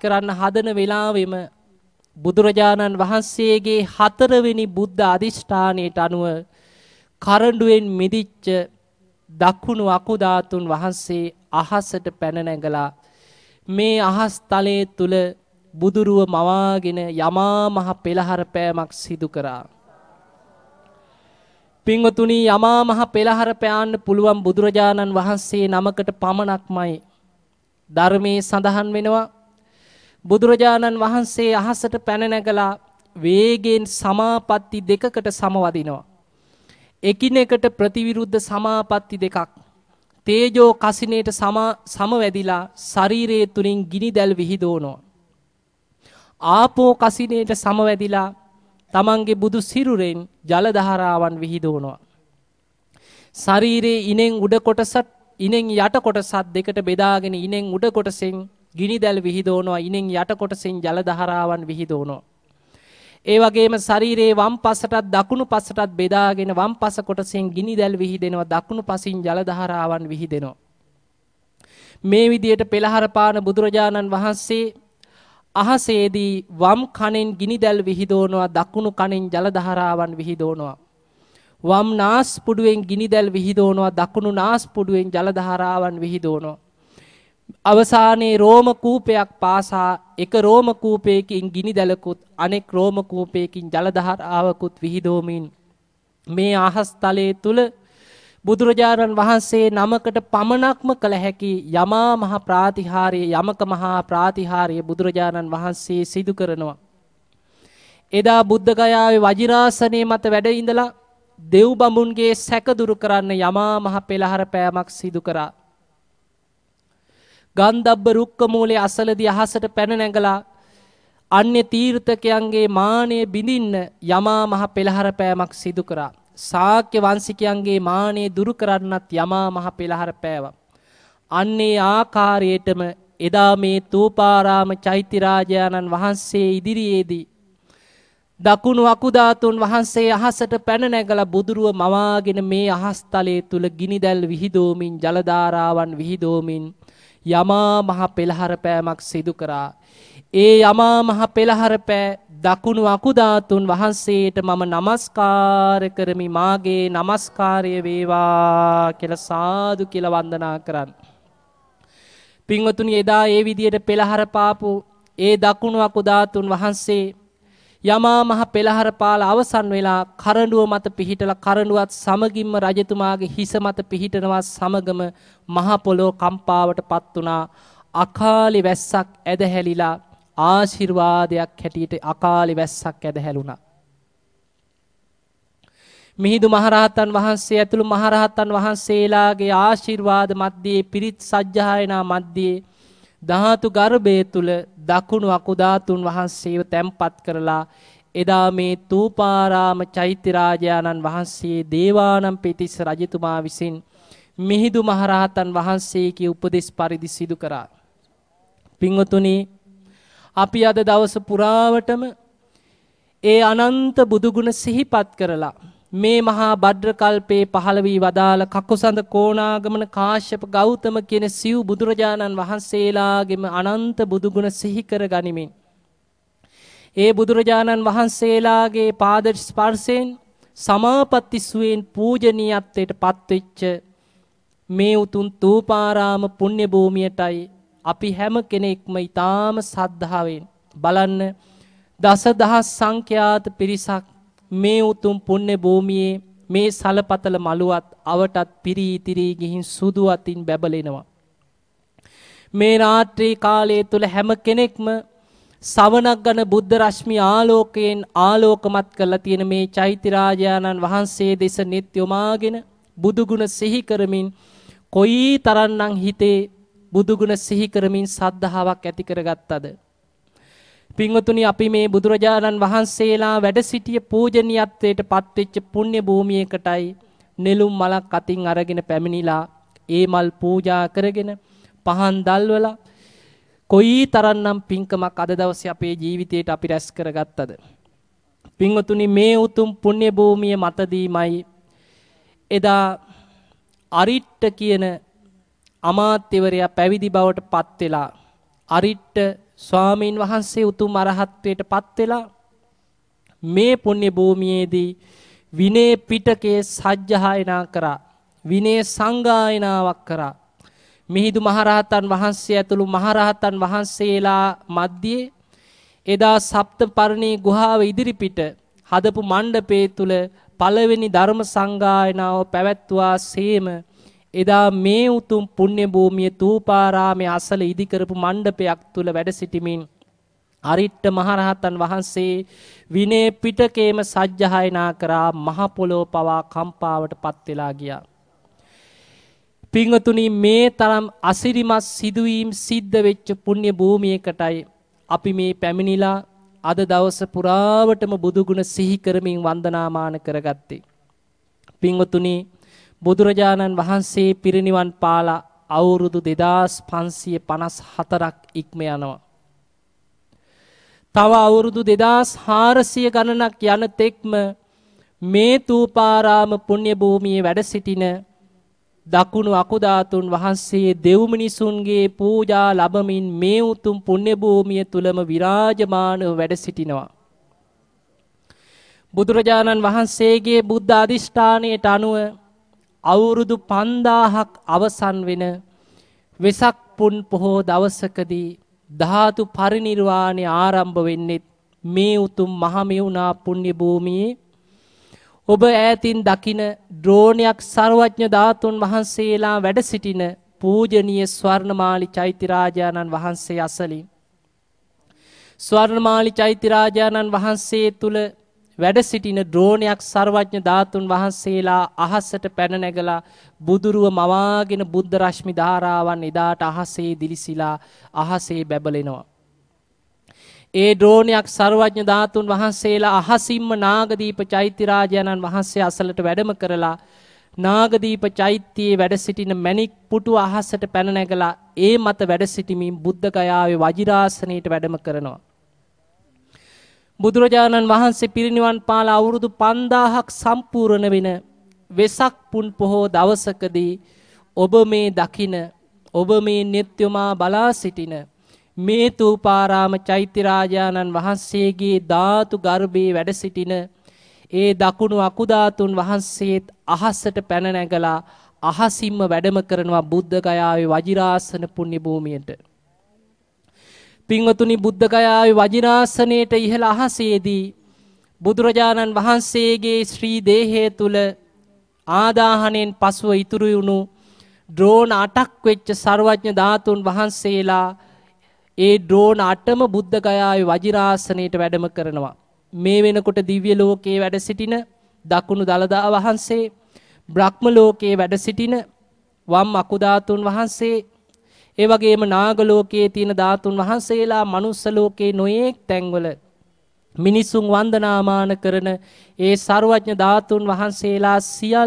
කරන්න හදන වෙලාවෙම බුදුරජාණන් වහන්සේගේ හතරවෙනි බුද්ධ අධිෂ්ඨානයට අනුව කරඬුවෙන් මිදිච්ච දකුණු අකුධාතුන් වහන්සේ අහසට පැන නැගලා මේ අහස් තලයේ තුල බුදුරුව මවාගෙන යමා මහ පෙළහර පෑමක් සිදු කරා. පින්වතුනි යමා මහ පෙළහර පෑන්න පුළුවන් බුදුරජාණන් වහන්සේ නමකට පමණක්මයි ධර්මයේ සඳහන් වෙනවා බුදුරජාණන් වහන්සේ අහසට පැන නැගලා වේගයෙන් සමාපatti දෙකකට සමවදිනවා. එකිනෙකට ප්‍රතිවිරුද්ධ සමාපatti දෙකක් තේජෝ කසිනේට සමවැදිලා ශරීරයේ තුලින් ගිනි දැල් විහිදවනවා. ආපෝ කසිනේට සමවැදිලා තමන්ගේ බුදු සිරුරෙන් ජල දහරාවන් විහිදවනවා. ශරීරයේ ඉනෙන් උඩ කොටසත් ඉනෙන් යට කොටසත් දෙකට බෙදාගෙන ඉනෙන් උඩ කොටසෙන් ගිනි දැල් විහිදවනවා ඉනෙන් යට කොටසෙන් ජල දහරාවන් විහිදවනවා. ඒ වගේම ශරීරයේ වම් පසටත් දකුණු පසටත් බෙදාගෙන වම් පස කොටසෙන් ගිනි දැල් විහිදෙනවා දකුණු පසින් ජල දහරාවන් විහිදෙනවා. මේ විදියට පෙළහර පාන බුදුරජාණන් වහන්සේ අහසේදී වම් කනෙන් ගිනි දැල් විහිදවනවා දකුණු කනෙන් ජල දහරාවන් විහිදවනවා. වම් නාස් පුඩුවෙන් ගිනි දැල් විහිදවනවා දකුණු නාස් පුඩුවෙන් ජල දහරාවන් විහිදවනවා. අවසානයේ රෝම කූපයක් පාසා එක රෝම කූපයකින් ගිනි දැලකුත් අනෙක් රෝම කූපයකින් ජල දහරාවකුත් විහිදෝමින් මේ අහස් තලයේ තුල බුදුරජාණන් වහන්සේ නමකට පමණක්ම කළ හැකි යමා මහ ප්‍රාතිහාර්ය යමක මහා ප්‍රාතිහාර්ය බුදුරජාණන් වහන්සේ සිදු කරනවා. එදා බුද්ධ ගයාවේ වජිරාසනයේ මත වැඩ ඉඳලා දෙව් බඹුන්ගේ සැක දුරු කරන්න යමා මහ පෙළහර පෑමක් සිදු කරා. ගන්ධබ්බ රුක්ක මූලයේ අසලදී අහසට පැන නැගලා අන්‍ය තීර්ථකයන්ගේ මානය බිඳින්න යමා මහ පෙළහර පෑමක් සිදු කරා. ශාක්‍ය වංශිකයන්ගේ මානය දුරු කරන්නත් යමා මහ පෙළහර පෑවා. අන්නේ ආකාරයටම එදා මේ තූපාරාම චෛත්‍යරාජානන් වහන්සේ ඉදිරියේදී දකුණු අකුධාතුන් වහන්සේ අහසට පැන නැගලා බුදුරුව මවාගෙන මේ අහස්තලයේ තුල ගිනිදැල් විහිදෝමින් ජල ධාරාවන් විහිදෝමින් යමා මහ පෙළහර පෑමක් සිදු කරා. ඒ යමා මහ පෙළහර පෑ දකුණු අකුධාතුන් වහන්සේට මම নমස්කාර කරමි මාගේ নমස්කාරය වේවා කියලා සාදු කියලා වන්දනා කරන්. පින්වතුනි එදා ඒ විදියට පෙළහර පාපු ඒ දකුණු අකුධාතුන් වහන්සේ යමා මහ පෙළහර පාල අවසන් වෙලා කරඬුව මත පිහිටලා කරඬුවත් සමගින්ම රජතුමාගේ හිස මත පිහිටනවා සමගම මහ පොළොව කම්පාවට පත් වුණා. අකාලි වැස්සක් ඇදහැලිලා ආශිර්වාදයක් හැටියට අකාලි වැස්සක් ඇදහැලුණා. මිහිඳු මහරහතන් වහන්සේ ඇතුළු මහරහතන් වහන්සේලාගේ ආශිර්වාද මැද්දේ පිරිත් සජ්ජායනා මැද්දේ ධාතු ගර්භය තුල දකුණු අකුධාතුන් වහන්සේව තැන්පත් කරලා එදා මේ තූපාරාම චෛත්‍යරාජානන් වහන්සේ දේවානම් පිටිස් රජතුමා විසින් මිහිඳු මහරහතන් වහන්සේගේ උපදෙස් පරිදි සිදු කරා. පින්වතුනි අපි අද දවස පුරාවටම ඒ අනන්ත බුදුගුණ සිහිපත් කරලා මේ මහා භද්‍ර කල්පේ පහළ වී වදාළ කකුසඳ කෝණාගමන කාශ්‍යප ගෞතම කියන සිව් බුදුරජාණන් වහන්සේලාගෙම අනන්ත බුදුගුණ සිහි කර ගනිමින් ඒ බුදුරජාණන් වහන්සේලාගේ පාද ස්පර්ශයෙන් සමාපatti සුවේන් පූජනීයත්වයට පත්වෙච්ච මේ උතුම් තූපාරාම පුණ්‍ය භූමියටයි අපි හැම කෙනෙක්ම ඊටාම සද්ධාවෙන් බලන්න දසදහස් සංඛ්‍යාත පිරිසක් මේ උතුම් පුණ්‍ය භූමියේ මේ සලපතල මලුවත් අවටත් පිරී ඉතිරී ගිහින් සුදු අතින් බැබලෙනවා. මේ රාත්‍රී කාලය තුල හැම කෙනෙක්ම සවනක් ගන බුද්ධ රශ්මි ආලෝකයෙන් ආලෝකමත් කරලා තියෙන මේ චෛත්‍යරාජානන් වහන්සේ දෙස නිත් යොමාගෙන බුදුගුණ සිහි කරමින් කොයි තරම්නම් හිතේ බුදුගුණ සිහි කරමින් සද්ධාාවක් ඇති කරගත්තද පින්වතුනි අපි මේ බුදුරජාණන් වහන්සේලා වැඩ සිටිය පූජනීයත්වයට පත්වෙච්ච පුණ්‍ය භූමියකටයි නෙළුම් මලක් අතින් අරගෙන පැමිණිලා ඒ මල් පූජා කරගෙන පහන් දැල්වලා කොයි තරම්නම් පින්කමක් අද දවසේ අපේ ජීවිතේට අපි රැස් කරගත්තද? පින්වතුනි මේ උතුම් පුණ්‍ය භූමිය මතදීමයි එදා අරිට්ට කියන අමාත්‍යවරයා පැවිදි බවට පත් වෙලා අරිට්ට ස්වාමීන් වහන්සේ උතුම් අරහත්වයට පත් වෙලා මේ පුණ්‍ය භූමියේදී විනය පිටකයේ සජ්ජහායනා කරා විනය සංගායනාවක් කරා. මිහිඳු මහරහතන් වහන්සේ ඇතුළු මහරහතන් වහන්සේලා මැද්දේ එදා සප්ත පරණී ගුහාව ඉදිරිපිට හදපු මණ්ඩපේ තුල පළවෙනි ධර්ම සංගායනාව පැවැත්වුවා සේම එදා මේ උතුම් පුණ්‍ය භූමිය තූපාරාමයේ අසල ඉදි කරපු මණ්ඩපයක් තුල වැඩ සිටිමින් අරිට්ට මහරහතන් වහන්සේ විනය පිටකේම සජ්ජහායනා කරා මහ පොළොව පවා කම්පාවට පත් වෙලා ගියා. පිංගතුනි මේ තරම් අසිරිමත් සිදුවීම් සිද්ධ වෙච්ච පුණ්‍ය භූමියකටයි අපි මේ පැමිණිලා අද දවස පුරාවටම බුදුගුණ සිහි කරමින් වන්දනාමාන කරගත්තේ. පිංගතුනි බුදුරජාණන් වහන්සේ පිරිනිවන් පාලා අවුරුදු 2554ක් ඉක්ම යනවා. තව අවුරුදු 2400 ගණනක් යන තෙක්ම මේ තූපාරාම පුණ්‍ය භූමියේ වැඩ සිටින දකුණු අකුධාතුන් වහන්සේ දෙව් මිනිසුන්ගේ පූජා ලැබමින් මේ උතුම් පුණ්‍ය භූමිය තුලම විරාජමානව වැඩ සිටිනවා. බුදුරජාණන් වහන්සේගේ බුද්ධ අධිෂ්ඨානයට අනුව අවුරුදු 5000ක් අවසන් වෙන වෙසක් පුන් පොහෝ දවසකදී ධාතු පරිණිරවාණය ආරම්භ වෙන්නේ මේ උතුම් මහමෙවුනා පුණ්‍ය භූමියේ. ඔබ ඈතින් දකින ඩ්‍රෝනයක් සර්වඥ ධාතුන් වහන්සේලා වැඩ සිටින පූජනීය ස්වර්ණමාලි චෛත්‍යරාජානන් වහන්සේ අසලින්. ස්වර්ණමාලි චෛත්‍යරාජානන් වහන්සේ තුල වැඩ සිටින ඩ්‍රෝනයක් සර්වඥ ධාතුන් වහන්සේලා අහසට පැන නැගලා බුදුරුව මවාගෙන බුද්ධ රශ්මි ධාරාවන් එදාට අහසේ දිලිසිලා අහසේ බැබලෙනවා ඒ ද්‍රෝණයක් සර්වඥ ධාතුන් වහන්සේලා අහසින්ම නාගදීප චෛත්‍යරාජයන්න් වහන්සේ අසලට වැඩම කරලා නාගදීප චෛත්‍යයේ වැඩ සිටින මණික් පුටු අහසට පැන නැගලා ඒ මත වැඩ සිටිමින් බුද්ධ ගයාවේ වජිරාසනයට වැඩම කරනවා. බුදුරජාණන් වහන්සේ පිරිනිවන් පාල අවුරුදු 5000ක් සම්පූර්ණ වෙන වෙසක් පුන් පොහෝ දවසකදී ඔබ මේ දකින ඔබ මේ නිත්‍යමා බලා සිටින මේ තූපාරාම චෛත්‍යරාජානන් වහන්සේගේ ධාතු ගර්භයේ වැඩ සිටින ඒ දකුණු අකුධාතුන් වහන්සේත් අහසට පැන නැගලා අහසින්ම වැඩම කරනවා බුද්ධ ගයාවේ වජිරාසන පුණ්‍ය භූමියට. පින්වතුනි බුද්ධ ගයාවේ වජිරාසනයේට ඉහළ අහසේදී බුදුරජාණන් වහන්සේගේ ශ්‍රී දේහය තුල ආදාහණයෙන් පසුව ඉතුරු වුණු ඩ්‍රෝන 8ක් වෙච්ච ਸਰවඥ ධාතුන් වහන්සේලා ඒ ඩ්‍රෝන අටම බුද්ධ ගයාවේ වජිරාසනයට වැඩම කරනවා. මේ වෙනකොට දිව්‍ය ලෝකයේ වැඩ සිටින දකුණු දලදා වහන්සේ බ්‍රහ්ම ලෝකයේ වැඩ සිටින වම් අකුධාතුන් වහන්සේ ඒ වගේම නාග ලෝකයේ තියෙන ධාතුන් වහන්සේලා මනුස්ස ලෝකයේ නොයේක් තැන්වල මිනිසුන් වන්දනාමාන කරන ඒ ਸਰවඥ ධාතුන් වහන්සේලා සියල්ල